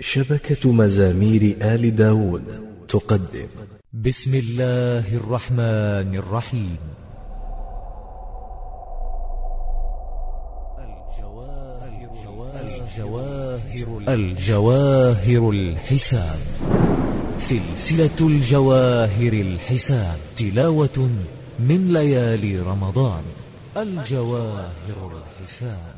شبكة مزامير آل داود تقدم. بسم الله الرحمن الرحيم. الجواهر الجواهر الحساب سلسلة الجواهر الحساب تلاوة من ليالي رمضان. الجواهر الحساب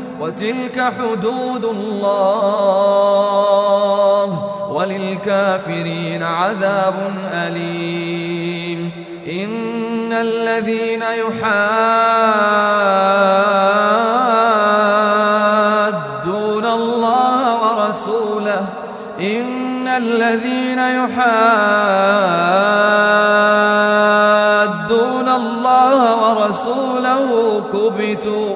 وتلك حدود الله وللكافرين عذاب أليم. إن الذين يحادون الله ورسوله إن الذين يحادون الله ورسوله كبتوا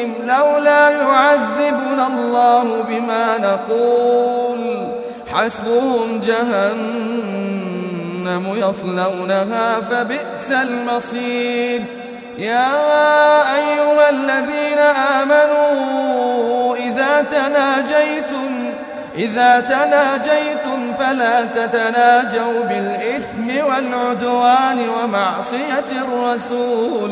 لولا يعذبنا الله بما نقول. حسبهم جهنم يصلونها فبئس المصير. يا أيها الذين آمنوا إذا تناجيتم إذا تناجيتم فلا تتناجوا بالإثم والعدوان ومعصية الرسول.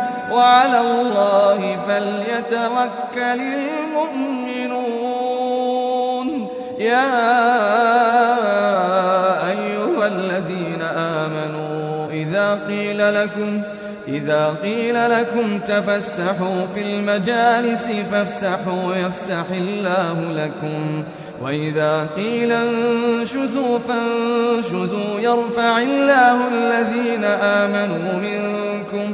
وعلى الله فليتوكل المؤمنون. يا أيها الذين آمنوا إذا قيل لكم إذا قيل لكم تفسحوا في المجالس فافسحوا يفسح الله لكم. وإذا قيل انشزوا فانشزوا يرفع الله الذين آمنوا منكم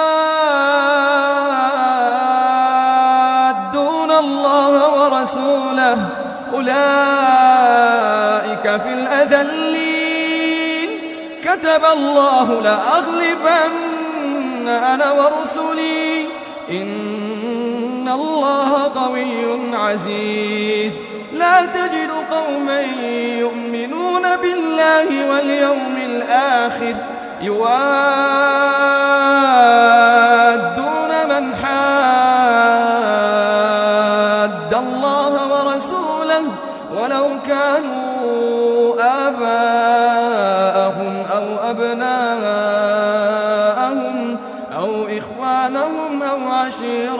كتب الله لأغلبن أنا ورسلي. إن الله قوي عزيز. لا تجد قوما يؤمنون بالله واليوم الآخر يوادون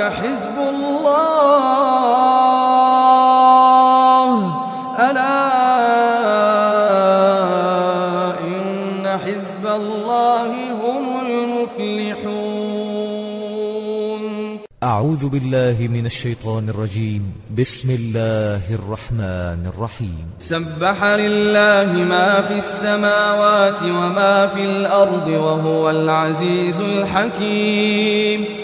حزب الله. ألا إن حزب الله هم المفلحون. أعوذ بالله من الشيطان الرجيم. بسم الله الرحمن الرحيم. سبح لله ما في السماوات وما في الأرض وهو العزيز الحكيم.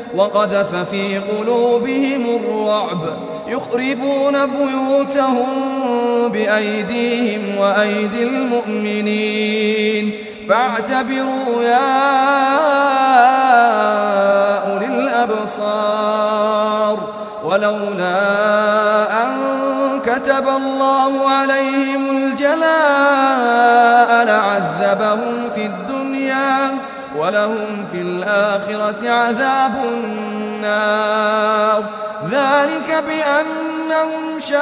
وقذف في قلوبهم الرعب. يخربون بيوتهم بأيديهم وأيدي المؤمنين. فاعتبروا يا أولي الأبصار. ولولا أن كتب الله عليهم الجلاء لعذبهم ولهم في الآخرة عذاب النار. ذلك بأنهم شاقوا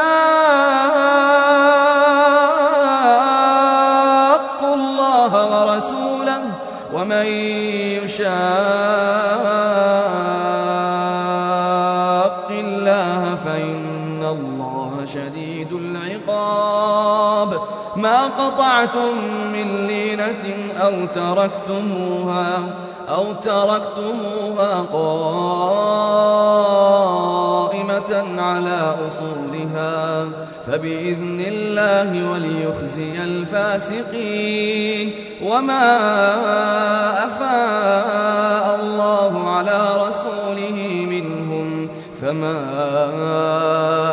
الله ورسوله ومن يشاق الله فإن الله شديد العقاب. ما قطعتم من لينة أو تركتموها أو تركتموها قائمة على أصولها فبإذن الله وليخزي الفاسقين. وما أفاء الله على رسوله منهم فما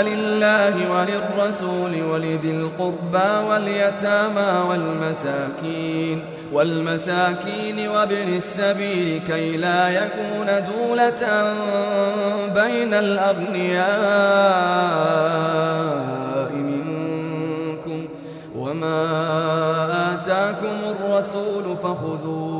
فلله وللرسول ولذي القربى واليتامى والمساكين والمساكين وابن السبيل كي لا يكون دولة بين الأغنياء منكم. وما آتاكم الرسول فخذوه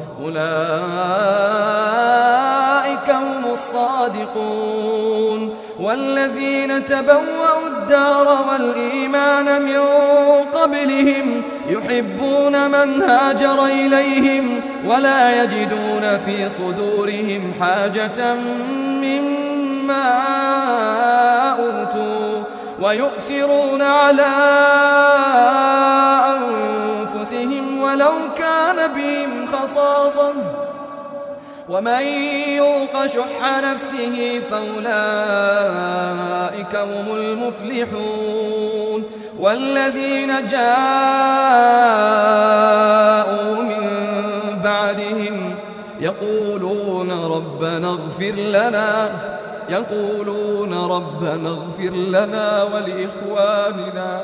أولئك هم الصادقون والذين تبوأوا الدار والإيمان من قبلهم يحبون من هاجر إليهم ولا يجدون في صدورهم حاجة مما أوتوا ويؤثرون على أنفسهم ولو كان بهم خصاصة ومن يوق شح نفسه فأولئك هم المفلحون. والذين جاءوا من بعدهم يقولون ربنا اغفر لنا يقولون ربنا اغفر لنا ولإخواننا.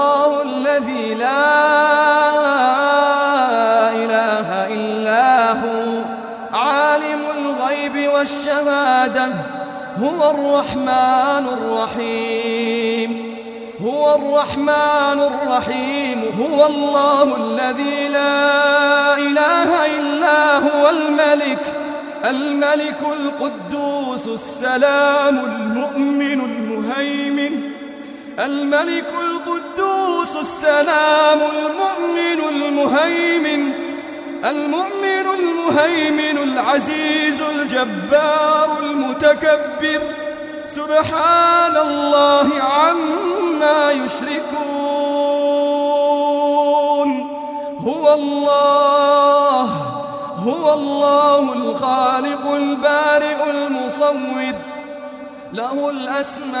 الله الذي لا إله إلا هو. عالم الغيب والشهادة هو الرحمن الرحيم. هو الرحمن الرحيم. هو الله الذي لا إله إلا هو الملك. الملك القدوس السلام المؤمن المهيمن. الملك القدوس السلام المؤمن المهيمن المؤمن المهيمن العزيز الجبار المتكبر. سبحان الله عما يشركون. هو الله هو الله الخالق البارئ المصور له الأسماء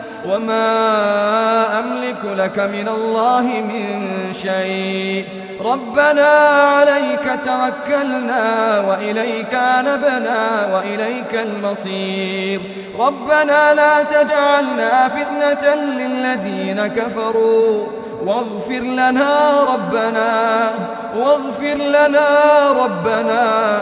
وما أملك لك من الله من شيء. ربنا عليك توكلنا وإليك نبنا وإليك المصير. ربنا لا تجعلنا فتنة للذين كفروا. واغفر لنا ربنا. واغفر لنا ربنا.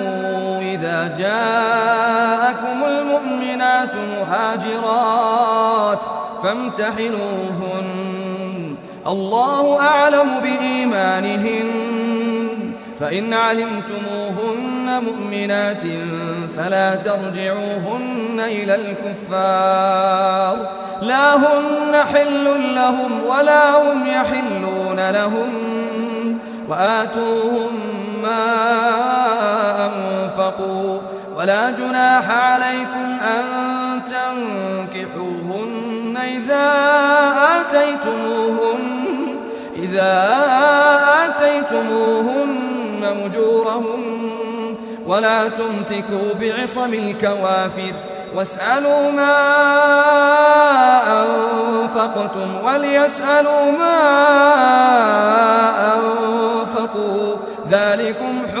جاءكم المؤمنات مهاجرات فامتحنوهن. الله أعلم بإيمانهن. فإن علمتموهن مؤمنات فلا ترجعوهن إلى الكفار. لا هن حل لهم ولا هم يحلون لهم. وآتوهم ما أنفقوا ولا جناح عليكم أن تنكحوهن إذا آتيتموهن إذا آتيتموهن مجورهم ولا تمسكوا بعصم الكوافر واسألوا ما أنفقتم وليسألوا ما أنفقوا ذلكم حكم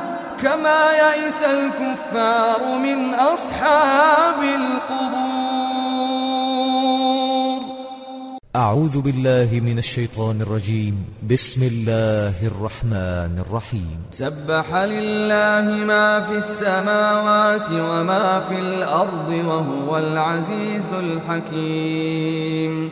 كما يئس الكفار من أصحاب القبور. أعوذ بالله من الشيطان الرجيم. بسم الله الرحمن الرحيم. سبح لله ما في السماوات وما في الأرض وهو العزيز الحكيم.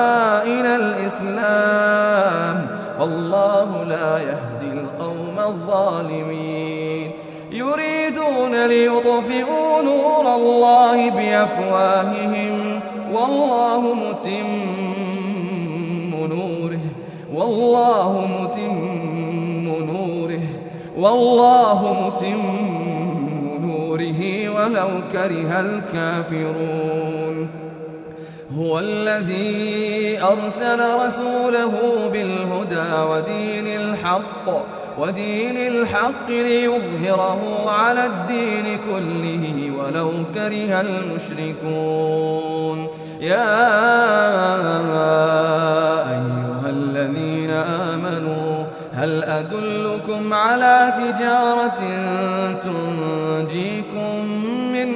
كره الكافرون. هو الذي أرسل رسوله بالهدى ودين الحق ودين الحق ليظهره على الدين كله ولو كره المشركون. يا أيها الذين آمنوا هل أدلكم على تجارة تنجيكم